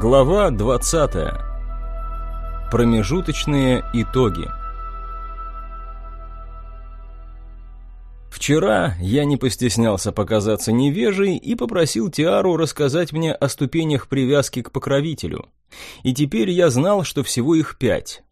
Глава 20. Промежуточные итоги. Вчера я не постеснялся показаться невежей и попросил Тиару рассказать мне о ступенях привязки к покровителю. И теперь я знал, что всего их пять.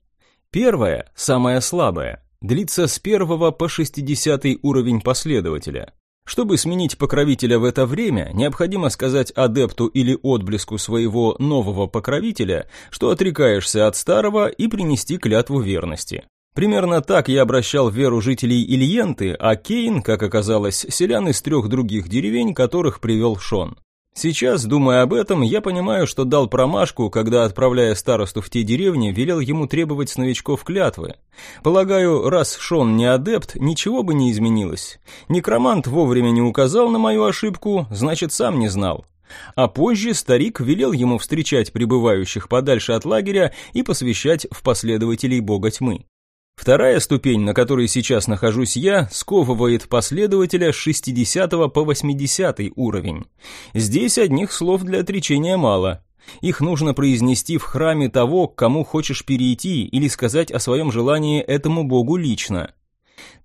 Первая, самая слабая, длится с первого по шестидесятый уровень последователя. Чтобы сменить покровителя в это время, необходимо сказать адепту или отблеску своего нового покровителя, что отрекаешься от старого и принести клятву верности. Примерно так я обращал веру жителей Ильенты, а Кейн, как оказалось, селян из трех других деревень, которых привел Шон. Сейчас, думая об этом, я понимаю, что дал промашку, когда, отправляя старосту в те деревни, велел ему требовать с новичков клятвы. Полагаю, раз Шон не адепт, ничего бы не изменилось. Некромант вовремя не указал на мою ошибку, значит, сам не знал. А позже старик велел ему встречать прибывающих подальше от лагеря и посвящать в последователей бога тьмы. Вторая ступень, на которой сейчас нахожусь я, сковывает последователя с 60 по 80 уровень. Здесь одних слов для отречения мало. Их нужно произнести в храме того, к кому хочешь перейти, или сказать о своем желании этому богу лично.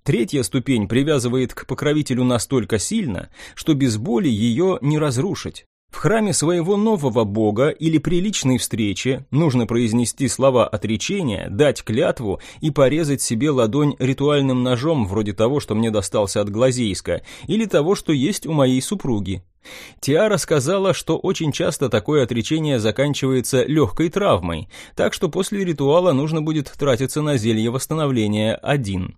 Третья ступень привязывает к покровителю настолько сильно, что без боли ее не разрушить. В храме своего нового бога или при личной встрече нужно произнести слова отречения, дать клятву и порезать себе ладонь ритуальным ножом, вроде того, что мне достался от Глазейска, или того, что есть у моей супруги. Тиара сказала, что очень часто такое отречение заканчивается легкой травмой, так что после ритуала нужно будет тратиться на зелье восстановления один.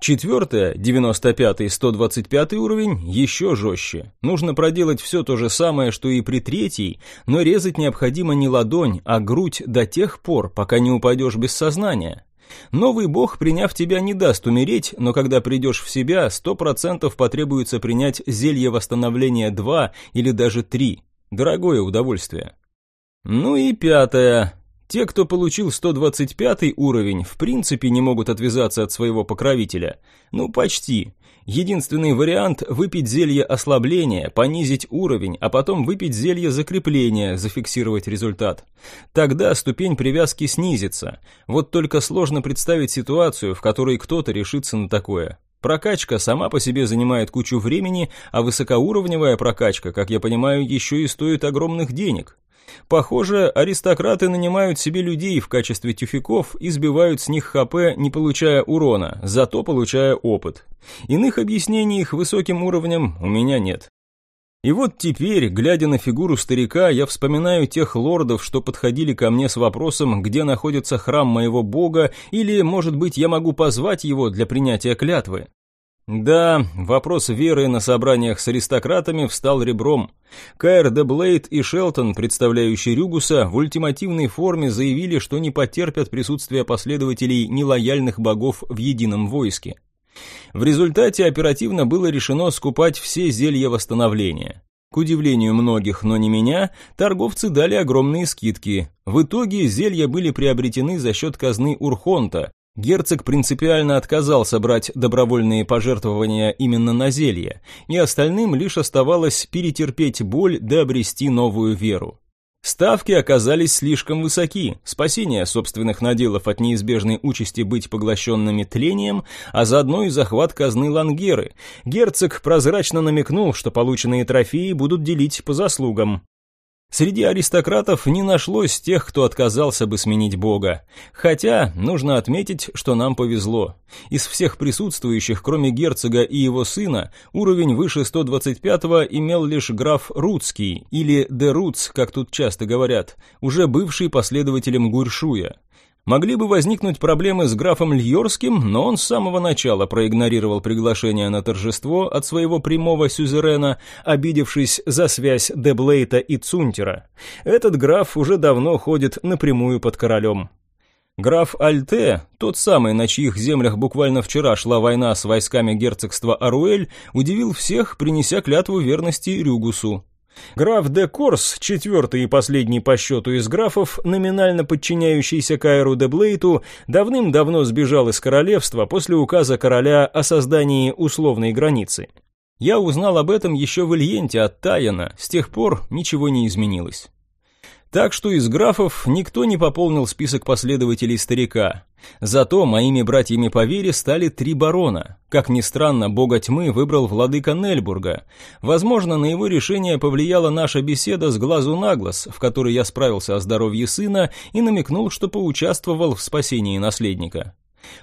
Четвертое, 95-й, 125 уровень, еще жестче. Нужно проделать все то же самое, что и при третьей, но резать необходимо не ладонь, а грудь до тех пор, пока не упадешь без сознания. Новый бог, приняв тебя, не даст умереть, но когда придешь в себя, 100% потребуется принять зелье восстановления 2 или даже 3. Дорогое удовольствие. Ну и пятое, те, кто получил 125 уровень, в принципе не могут отвязаться от своего покровителя. Ну, почти. Единственный вариант – выпить зелье ослабления, понизить уровень, а потом выпить зелье закрепления, зафиксировать результат. Тогда ступень привязки снизится. Вот только сложно представить ситуацию, в которой кто-то решится на такое. Прокачка сама по себе занимает кучу времени, а высокоуровневая прокачка, как я понимаю, еще и стоит огромных денег. Похоже, аристократы нанимают себе людей в качестве тюфяков и сбивают с них ХП, не получая урона, зато получая опыт. Иных объяснений их высоким уровнем у меня нет. И вот теперь, глядя на фигуру старика, я вспоминаю тех лордов, что подходили ко мне с вопросом, где находится храм моего бога, или, может быть, я могу позвать его для принятия клятвы. Да, вопрос веры на собраниях с аристократами встал ребром. Кайр де Блейд и Шелтон, представляющие Рюгуса, в ультимативной форме заявили, что не потерпят присутствия последователей нелояльных богов в едином войске. В результате оперативно было решено скупать все зелья восстановления. К удивлению многих, но не меня, торговцы дали огромные скидки. В итоге зелья были приобретены за счет казны Урхонта, Герцог принципиально отказался брать добровольные пожертвования именно на зелье, и остальным лишь оставалось перетерпеть боль да обрести новую веру. Ставки оказались слишком высоки, спасение собственных наделов от неизбежной участи быть поглощенными тлением, а заодно и захват казны Лангеры. Герцог прозрачно намекнул, что полученные трофеи будут делить по заслугам. Среди аристократов не нашлось тех, кто отказался бы сменить бога. Хотя, нужно отметить, что нам повезло. Из всех присутствующих, кроме герцога и его сына, уровень выше 125-го имел лишь граф Рудский, или де Руц, как тут часто говорят, уже бывший последователем Гуршуя. Могли бы возникнуть проблемы с графом Льорским, но он с самого начала проигнорировал приглашение на торжество от своего прямого сюзерена, обидевшись за связь Деблейта и Цунтера. Этот граф уже давно ходит напрямую под королем. Граф Альте, тот самый, на чьих землях буквально вчера шла война с войсками герцогства Аруэль, удивил всех, принеся клятву верности Рюгусу. Граф де Корс, четвертый и последний по счету из графов, номинально подчиняющийся Кайру де Блейту, давным-давно сбежал из королевства после указа короля о создании условной границы. Я узнал об этом еще в Ильенте от Таяна, с тех пор ничего не изменилось. Так что из графов никто не пополнил список последователей старика. Зато моими братьями по вере стали три барона. Как ни странно, бога тьмы выбрал владыка Нельбурга. Возможно, на его решение повлияла наша беседа с глазу на глаз, в которой я справился о здоровье сына и намекнул, что поучаствовал в спасении наследника.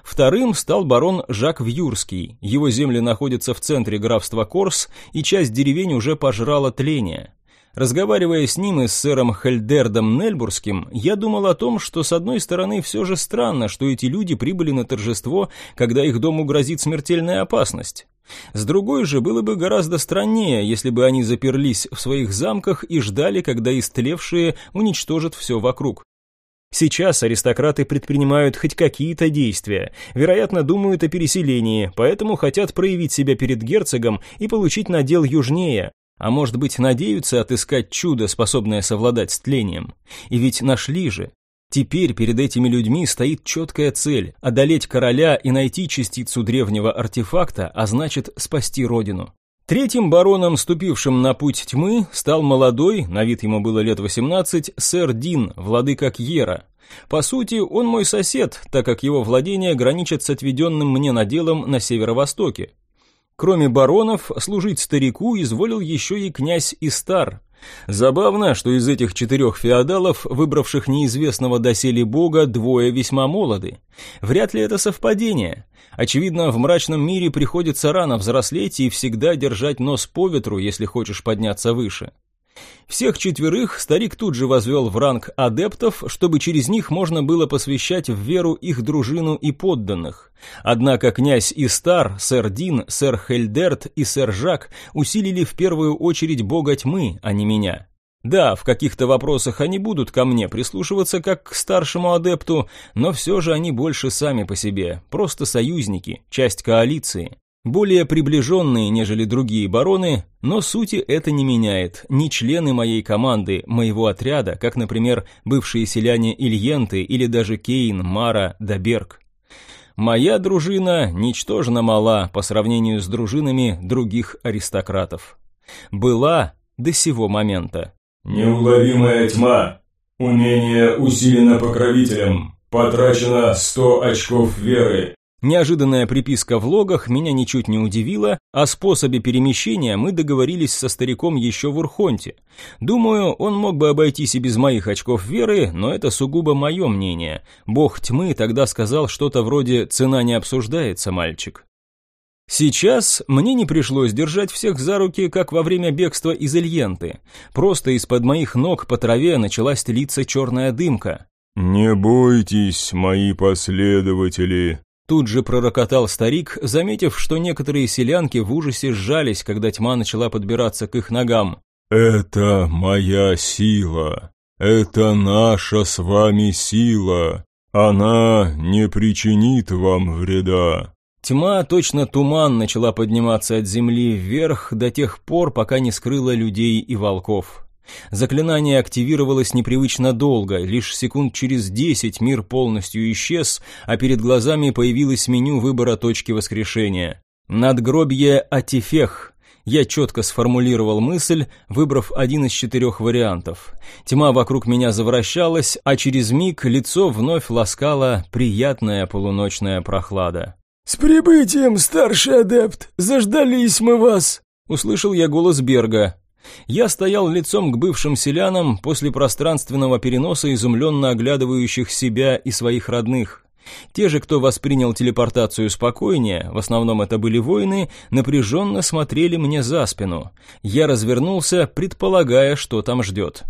Вторым стал барон Жак Вьюрский. Его земли находятся в центре графства Корс, и часть деревень уже пожрала тление. Разговаривая с ним и с сэром Хельдердом Нельбургским, я думал о том, что с одной стороны все же странно, что эти люди прибыли на торжество, когда их дому грозит смертельная опасность. С другой же было бы гораздо страннее, если бы они заперлись в своих замках и ждали, когда истлевшие уничтожат все вокруг. Сейчас аристократы предпринимают хоть какие-то действия, вероятно, думают о переселении, поэтому хотят проявить себя перед герцогом и получить надел южнее, а может быть, надеются отыскать чудо, способное совладать с тлением. И ведь нашли же. Теперь перед этими людьми стоит четкая цель – одолеть короля и найти частицу древнего артефакта, а значит, спасти родину. Третьим бароном, ступившим на путь тьмы, стал молодой, на вид ему было лет 18, сэр Дин, владыка Кьера. По сути, он мой сосед, так как его владения граничат с отведенным мне наделом на северо-востоке. Кроме баронов, служить старику изволил еще и князь Истар. Забавно, что из этих четырех феодалов, выбравших неизвестного доселе бога, двое весьма молоды. Вряд ли это совпадение. Очевидно, в мрачном мире приходится рано взрослеть и всегда держать нос по ветру, если хочешь подняться выше. Всех четверых старик тут же возвел в ранг адептов, чтобы через них можно было посвящать в веру их дружину и подданных. Однако князь Истар, сэр Дин, сэр Хельдерт и сэр Жак усилили в первую очередь бога тьмы, а не меня. Да, в каких-то вопросах они будут ко мне прислушиваться как к старшему адепту, но все же они больше сами по себе, просто союзники, часть коалиции более приближенные, нежели другие бароны, но сути это не меняет. Ни члены моей команды, моего отряда, как, например, бывшие селяне Ильенты или даже Кейн, Мара, Даберг. Моя дружина ничтожно мала по сравнению с дружинами других аристократов. Была до сего момента. Неуловимая тьма. Умение усилено покровителем. Потрачено 100 очков веры. Неожиданная приписка в логах меня ничуть не удивила, о способе перемещения мы договорились со стариком еще в Урхонте. Думаю, он мог бы обойтись и без моих очков веры, но это сугубо мое мнение. Бог тьмы тогда сказал что-то вроде «цена не обсуждается, мальчик». Сейчас мне не пришлось держать всех за руки, как во время бегства из Ильенты. Просто из-под моих ног по траве началась тлиться черная дымка. «Не бойтесь, мои последователи», Тут же пророкотал старик, заметив, что некоторые селянки в ужасе сжались, когда тьма начала подбираться к их ногам. «Это моя сила. Это наша с вами сила. Она не причинит вам вреда». Тьма, точно туман, начала подниматься от земли вверх до тех пор, пока не скрыла людей и волков. Заклинание активировалось непривычно долго, лишь секунд через десять мир полностью исчез, а перед глазами появилось меню выбора точки воскрешения. Надгробье Атифех. Я четко сформулировал мысль, выбрав один из четырех вариантов. Тьма вокруг меня завращалась, а через миг лицо вновь ласкала приятная полуночная прохлада. «С прибытием, старший адепт! Заждались мы вас!» Услышал я голос Берга. Я стоял лицом к бывшим селянам после пространственного переноса, изумленно оглядывающих себя и своих родных. Те же, кто воспринял телепортацию спокойнее, в основном это были воины, напряженно смотрели мне за спину. Я развернулся, предполагая, что там ждет.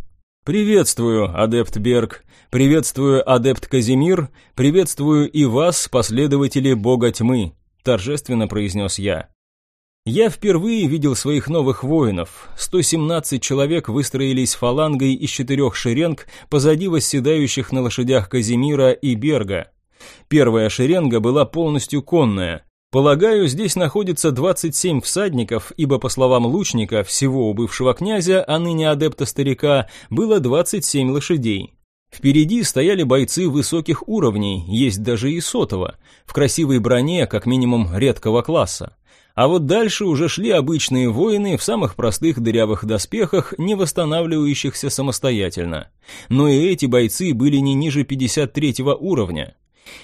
«Приветствую, адепт Берг. Приветствую, адепт Казимир. Приветствую и вас, последователи Бога Тьмы», — торжественно произнес я. Я впервые видел своих новых воинов. 117 человек выстроились фалангой из четырех шеренг позади восседающих на лошадях Казимира и Берга. Первая шеренга была полностью конная. Полагаю, здесь находится 27 всадников, ибо, по словам лучника, всего у бывшего князя, а ныне адепта старика, было 27 лошадей. Впереди стояли бойцы высоких уровней, есть даже и сотого, в красивой броне, как минимум редкого класса. А вот дальше уже шли обычные воины в самых простых дырявых доспехах, не восстанавливающихся самостоятельно. Но и эти бойцы были не ниже 53 уровня.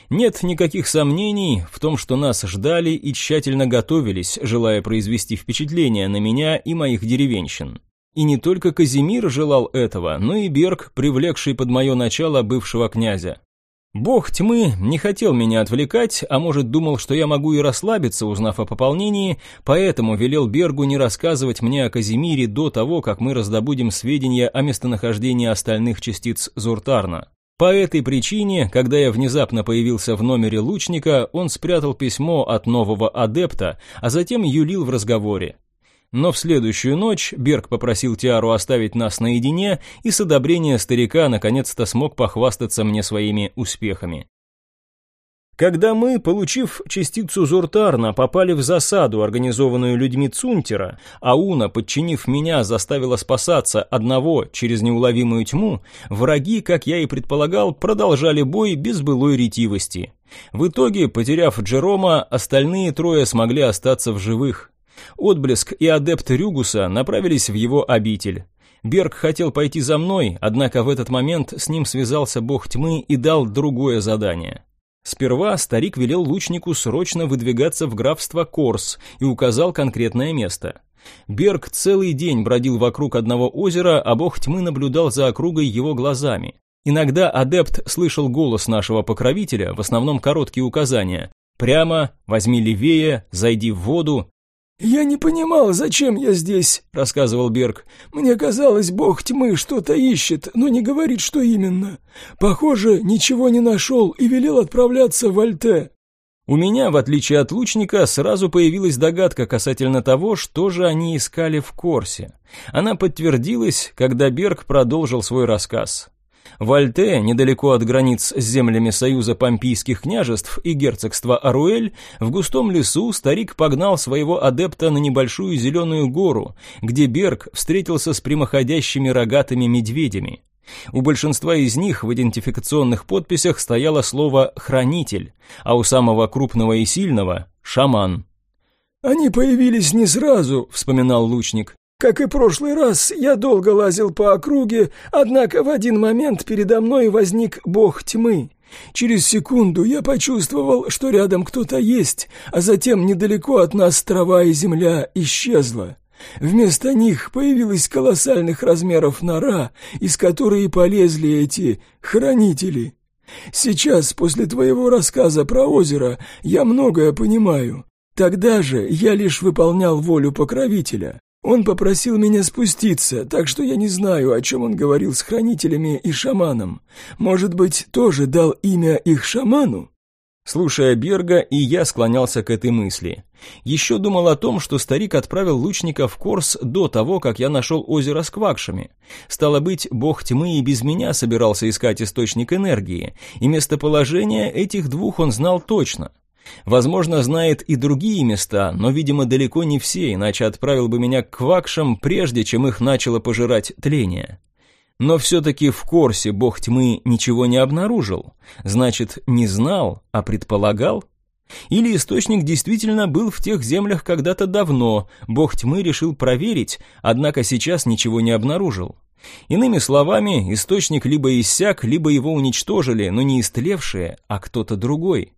Нет никаких сомнений в том, что нас ждали и тщательно готовились, желая произвести впечатление на меня и моих деревенщин. И не только Казимир желал этого, но и Берг, привлекший под мое начало бывшего князя. Бог тьмы не хотел меня отвлекать, а может думал, что я могу и расслабиться, узнав о пополнении, поэтому велел Бергу не рассказывать мне о Казимире до того, как мы раздобудем сведения о местонахождении остальных частиц Зуртарна. По этой причине, когда я внезапно появился в номере лучника, он спрятал письмо от нового адепта, а затем юлил в разговоре. Но в следующую ночь Берг попросил Тиару оставить нас наедине, и с одобрения старика наконец-то смог похвастаться мне своими успехами. Когда мы, получив частицу Зуртарна, попали в засаду, организованную людьми Цунтера, а Уна, подчинив меня, заставила спасаться одного через неуловимую тьму, враги, как я и предполагал, продолжали бой без былой ретивости. В итоге, потеряв Джерома, остальные трое смогли остаться в живых. Отблеск и адепт Рюгуса направились в его обитель. Берг хотел пойти за мной, однако в этот момент с ним связался бог тьмы и дал другое задание. Сперва старик велел лучнику срочно выдвигаться в графство Корс и указал конкретное место. Берг целый день бродил вокруг одного озера, а бог тьмы наблюдал за округой его глазами. Иногда адепт слышал голос нашего покровителя, в основном короткие указания. «Прямо», «возьми левее», «зайди в воду», «Я не понимал, зачем я здесь», — рассказывал Берг. «Мне казалось, бог тьмы что-то ищет, но не говорит, что именно. Похоже, ничего не нашел и велел отправляться в Альте». У меня, в отличие от лучника, сразу появилась догадка касательно того, что же они искали в Корсе. Она подтвердилась, когда Берг продолжил свой рассказ. В Альте, недалеко от границ с землями Союза Помпийских княжеств и герцогства Аруэль, в густом лесу старик погнал своего адепта на небольшую зеленую гору, где Берг встретился с прямоходящими рогатыми медведями. У большинства из них в идентификационных подписях стояло слово «хранитель», а у самого крупного и сильного – «шаман». «Они появились не сразу», — вспоминал лучник. Как и прошлый раз, я долго лазил по округе, однако в один момент передо мной возник бог тьмы. Через секунду я почувствовал, что рядом кто-то есть, а затем недалеко от нас трава и земля исчезла. Вместо них появилась колоссальных размеров нора, из которой полезли эти хранители. Сейчас, после твоего рассказа про озеро, я многое понимаю. Тогда же я лишь выполнял волю покровителя. Он попросил меня спуститься, так что я не знаю, о чем он говорил с хранителями и шаманом. Может быть, тоже дал имя их шаману? Слушая Берга, и я склонялся к этой мысли. Еще думал о том, что старик отправил лучника в Корс до того, как я нашел озеро с квакшами. Стало быть, бог тьмы и без меня собирался искать источник энергии, и местоположение этих двух он знал точно. Возможно, знает и другие места, но, видимо, далеко не все, иначе отправил бы меня к квакшам, прежде чем их начало пожирать тление. Но все-таки в Корсе бог тьмы ничего не обнаружил. Значит, не знал, а предполагал? Или источник действительно был в тех землях когда-то давно, бог тьмы решил проверить, однако сейчас ничего не обнаружил. Иными словами, источник либо иссяк, либо его уничтожили, но не истлевшие, а кто-то другой.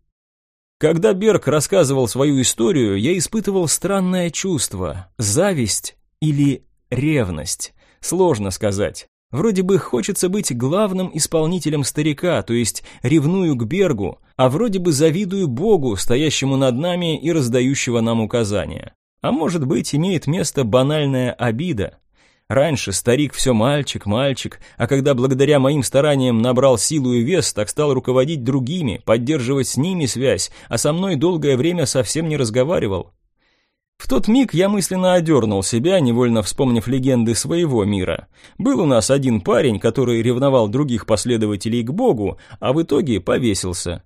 Когда Берг рассказывал свою историю, я испытывал странное чувство – зависть или ревность. Сложно сказать. Вроде бы хочется быть главным исполнителем старика, то есть ревную к Бергу, а вроде бы завидую Богу, стоящему над нами и раздающего нам указания. А может быть, имеет место банальная обида. Раньше старик все мальчик, мальчик, а когда благодаря моим стараниям набрал силу и вес, так стал руководить другими, поддерживать с ними связь, а со мной долгое время совсем не разговаривал. В тот миг я мысленно одернул себя, невольно вспомнив легенды своего мира. Был у нас один парень, который ревновал других последователей к Богу, а в итоге повесился.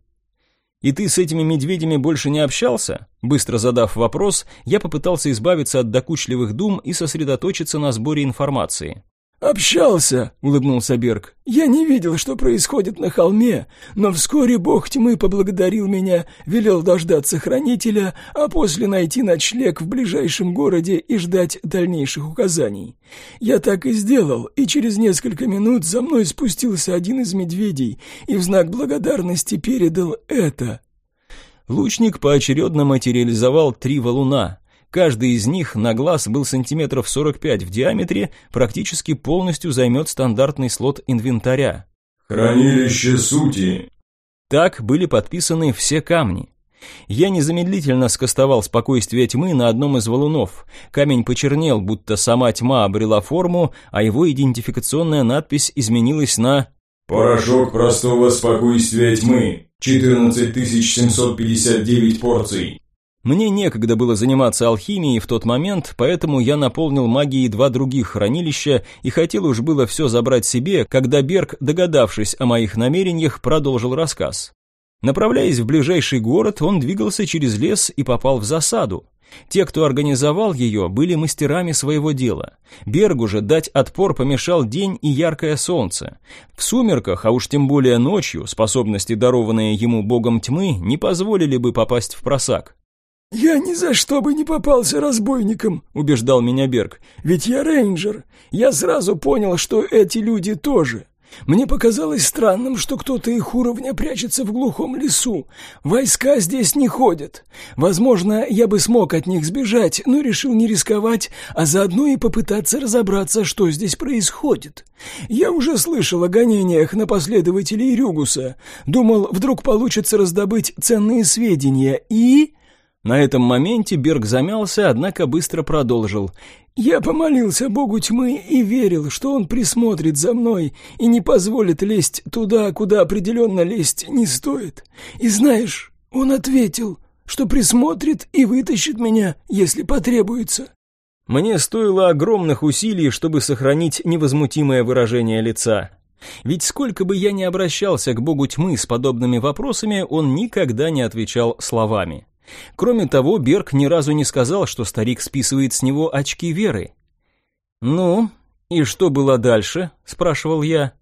«И ты с этими медведями больше не общался?» Быстро задав вопрос, я попытался избавиться от докучливых дум и сосредоточиться на сборе информации. «Общался», — улыбнулся Берг. «Я не видел, что происходит на холме, но вскоре бог тьмы поблагодарил меня, велел дождаться хранителя, а после найти ночлег в ближайшем городе и ждать дальнейших указаний. Я так и сделал, и через несколько минут за мной спустился один из медведей и в знак благодарности передал это». Лучник поочередно материализовал три валуна, Каждый из них на глаз был сантиметров 45 в диаметре, практически полностью займет стандартный слот инвентаря. «Хранилище сути». Так были подписаны все камни. Я незамедлительно скостовал спокойствие тьмы на одном из валунов. Камень почернел, будто сама тьма обрела форму, а его идентификационная надпись изменилась на «Порошок простого спокойствия тьмы. 14759 порций». Мне некогда было заниматься алхимией в тот момент, поэтому я наполнил магией два других хранилища и хотел уж было все забрать себе, когда Берг, догадавшись о моих намерениях, продолжил рассказ. Направляясь в ближайший город, он двигался через лес и попал в засаду. Те, кто организовал ее, были мастерами своего дела. Бергу же дать отпор помешал день и яркое солнце. В сумерках, а уж тем более ночью, способности, дарованные ему богом тьмы, не позволили бы попасть в просак. «Я ни за что бы не попался разбойником», — убеждал меня Берг. «Ведь я рейнджер. Я сразу понял, что эти люди тоже. Мне показалось странным, что кто-то их уровня прячется в глухом лесу. Войска здесь не ходят. Возможно, я бы смог от них сбежать, но решил не рисковать, а заодно и попытаться разобраться, что здесь происходит. Я уже слышал о гонениях на последователей Рюгуса. Думал, вдруг получится раздобыть ценные сведения и... На этом моменте Берг замялся, однако быстро продолжил. «Я помолился Богу тьмы и верил, что он присмотрит за мной и не позволит лезть туда, куда определенно лезть не стоит. И знаешь, он ответил, что присмотрит и вытащит меня, если потребуется». Мне стоило огромных усилий, чтобы сохранить невозмутимое выражение лица. Ведь сколько бы я ни обращался к богу тьмы с подобными вопросами, он никогда не отвечал словами. Кроме того, Берг ни разу не сказал, что старик списывает с него очки веры. «Ну, и что было дальше?» – спрашивал я.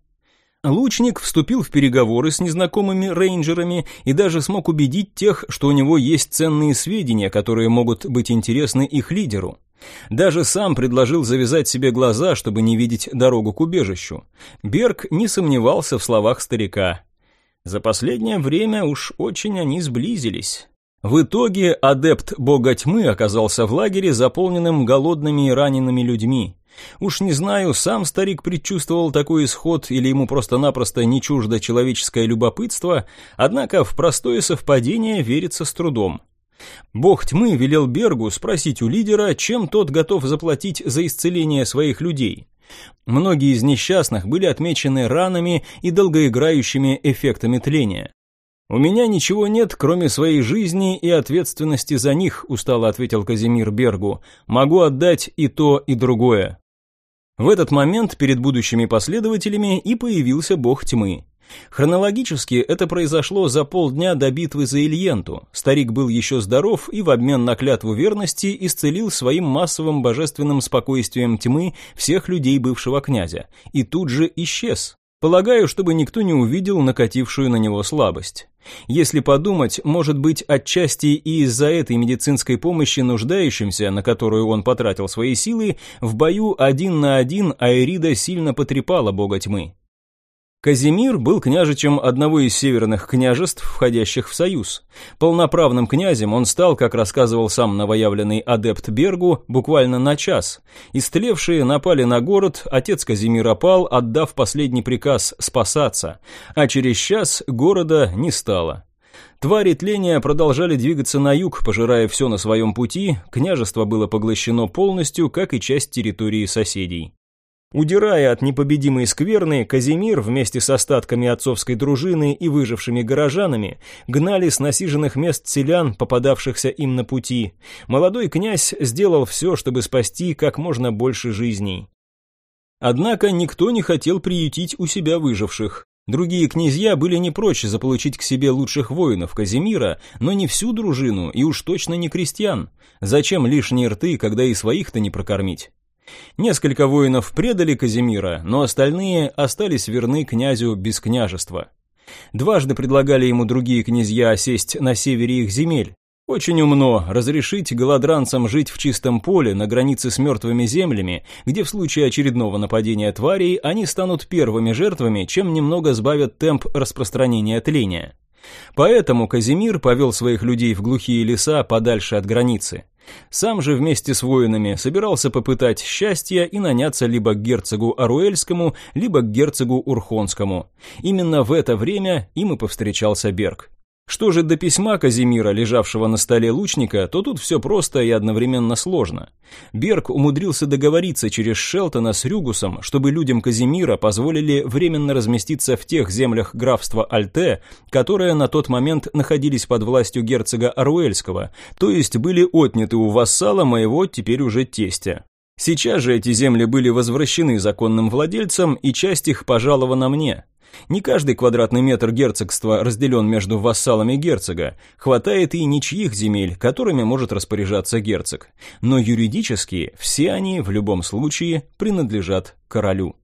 Лучник вступил в переговоры с незнакомыми рейнджерами и даже смог убедить тех, что у него есть ценные сведения, которые могут быть интересны их лидеру. Даже сам предложил завязать себе глаза, чтобы не видеть дорогу к убежищу. Берг не сомневался в словах старика. За последнее время уж очень они сблизились. В итоге адепт бога тьмы оказался в лагере, заполненным голодными и ранеными людьми. Уж не знаю, сам старик предчувствовал такой исход или ему просто-напросто не чуждо человеческое любопытство, однако в простое совпадение верится с трудом. Бог тьмы велел Бергу спросить у лидера, чем тот готов заплатить за исцеление своих людей. Многие из несчастных были отмечены ранами и долгоиграющими эффектами тления. «У меня ничего нет, кроме своей жизни и ответственности за них», устало ответил Казимир Бергу. «Могу отдать и то, и другое». В этот момент перед будущими последователями и появился бог тьмы. Хронологически это произошло за полдня до битвы за Ильенту. Старик был еще здоров и в обмен на клятву верности исцелил своим массовым божественным спокойствием тьмы всех людей бывшего князя. И тут же исчез. Полагаю, чтобы никто не увидел накатившую на него слабость. Если подумать, может быть, отчасти и из-за этой медицинской помощи нуждающимся, на которую он потратил свои силы, в бою один на один Аэрида сильно потрепала бога тьмы. Казимир был княжичем одного из северных княжеств, входящих в союз. Полноправным князем он стал, как рассказывал сам новоявленный адепт Бергу, буквально на час. Истлевшие напали на город, отец Казимира пал, отдав последний приказ спасаться, а через час города не стало. Твари тления продолжали двигаться на юг, пожирая все на своем пути, княжество было поглощено полностью, как и часть территории соседей. Удирая от непобедимой скверны, Казимир вместе с остатками отцовской дружины и выжившими горожанами гнали с насиженных мест селян, попадавшихся им на пути. Молодой князь сделал все, чтобы спасти как можно больше жизней. Однако никто не хотел приютить у себя выживших. Другие князья были не прочь заполучить к себе лучших воинов Казимира, но не всю дружину и уж точно не крестьян. Зачем лишние рты, когда и своих-то не прокормить? Несколько воинов предали Казимира, но остальные остались верны князю без княжества. Дважды предлагали ему другие князья осесть на севере их земель. Очень умно разрешить голодранцам жить в чистом поле на границе с мертвыми землями, где в случае очередного нападения тварей они станут первыми жертвами, чем немного сбавят темп распространения тления. Поэтому Казимир повел своих людей в глухие леса подальше от границы. Сам же вместе с воинами собирался попытать счастья и наняться либо к герцогу Аруэльскому, либо к герцогу Урхонскому. Именно в это время им и повстречался Берг. Что же до письма Казимира, лежавшего на столе лучника, то тут все просто и одновременно сложно. Берг умудрился договориться через Шелтона с Рюгусом, чтобы людям Казимира позволили временно разместиться в тех землях графства Альте, которые на тот момент находились под властью герцога Аруэльского, то есть были отняты у вассала моего теперь уже тестя. Сейчас же эти земли были возвращены законным владельцам, и часть их пожалована мне. Не каждый квадратный метр герцогства разделен между вассалами герцога, хватает и ничьих земель, которыми может распоряжаться герцог. Но юридически все они в любом случае принадлежат королю.